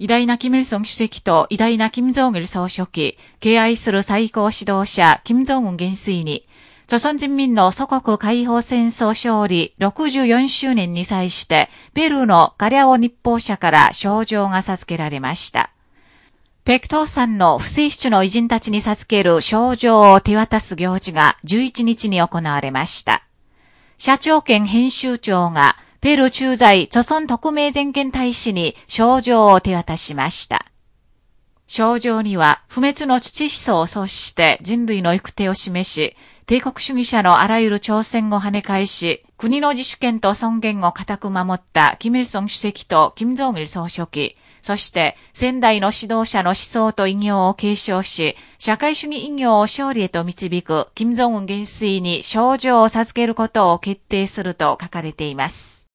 偉大なキム・イルソン主席と偉大なキム・ジョン・イル総書記、敬愛する最高指導者、キム・ジョン・ウン元帥に、朝鮮人民の祖国解放戦争勝利64周年に際して、ペルーのガリャオ日報社から賞状が授けられました。ペクトーさんの不正出の偉人たちに授ける賞状を手渡す行事が11日に行われました。社長兼編集長がペルー駐在、著村特命全権大使に賞状を手渡しました。賞状には、不滅の土思想を阻止して人類の行く手を示し、帝国主義者のあらゆる挑戦を跳ね返し、国の自主権と尊厳を固く守ったキム・イルソン主席とキム・ジョン・イル総書記、そして先代の指導者の思想と偉業を継承し、社会主義偉業を勝利へと導くキム・ジョン・ウン元帥に賞状を授けることを決定すると書かれています。